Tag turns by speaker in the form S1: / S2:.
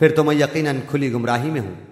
S1: फिर तो मैं यकीनन खुली गुमराही में हूँ।